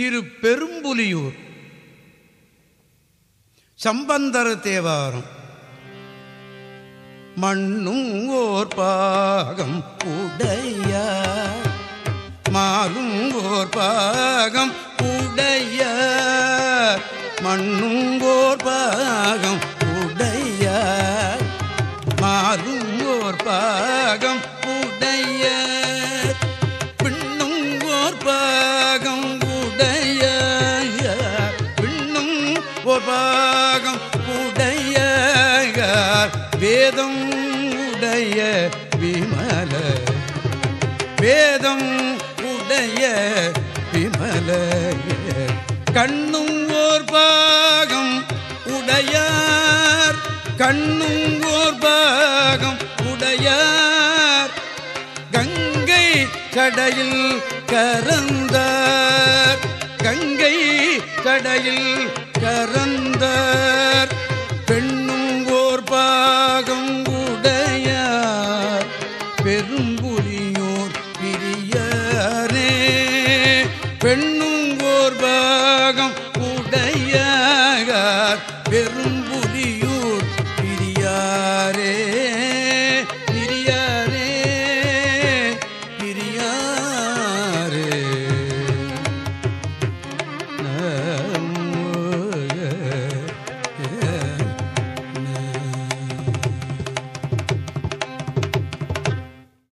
திரு பெரும்புலியூர். சம்பந்தர தேவாரம். மண்ணும் ஓர் பாகம் உடைய. மாலும் ஓர் பாகம் உடைய. மண்ணும் ஓர் பாகம் பாகம் உடைய வேதம் உடைய விமல. வேதம் உடைய விமல கண்ணும் ஓர் பாகம் உடையார் கண்ணும் ஓர் பாகம் உடையார். கங்கை கடையில் கரந்தார் கங்கை கடையில் பாகம் பெரும்புரியோர் பிரியரே. பெண்ணும் ஓர் பாகம் உடையார். பெரும்பு